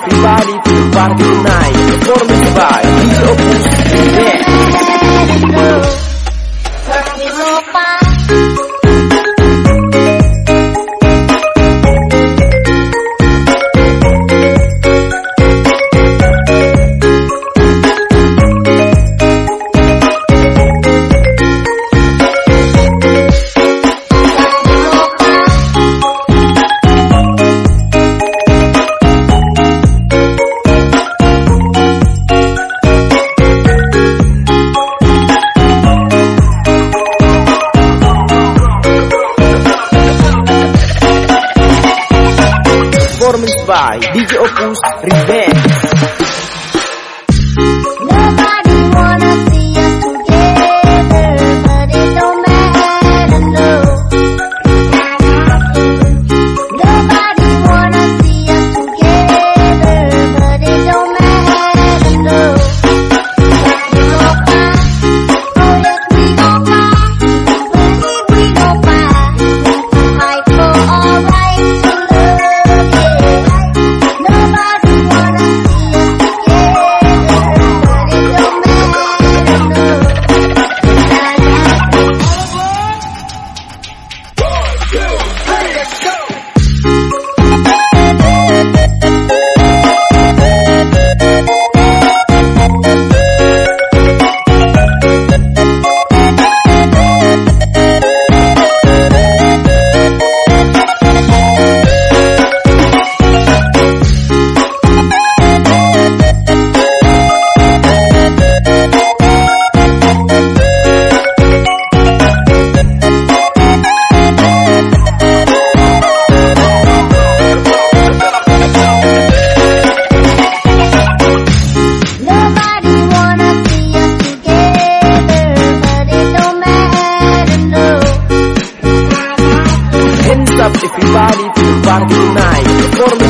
Everybody to the party tonight by DJ Opus Revenge everybody to party tonight.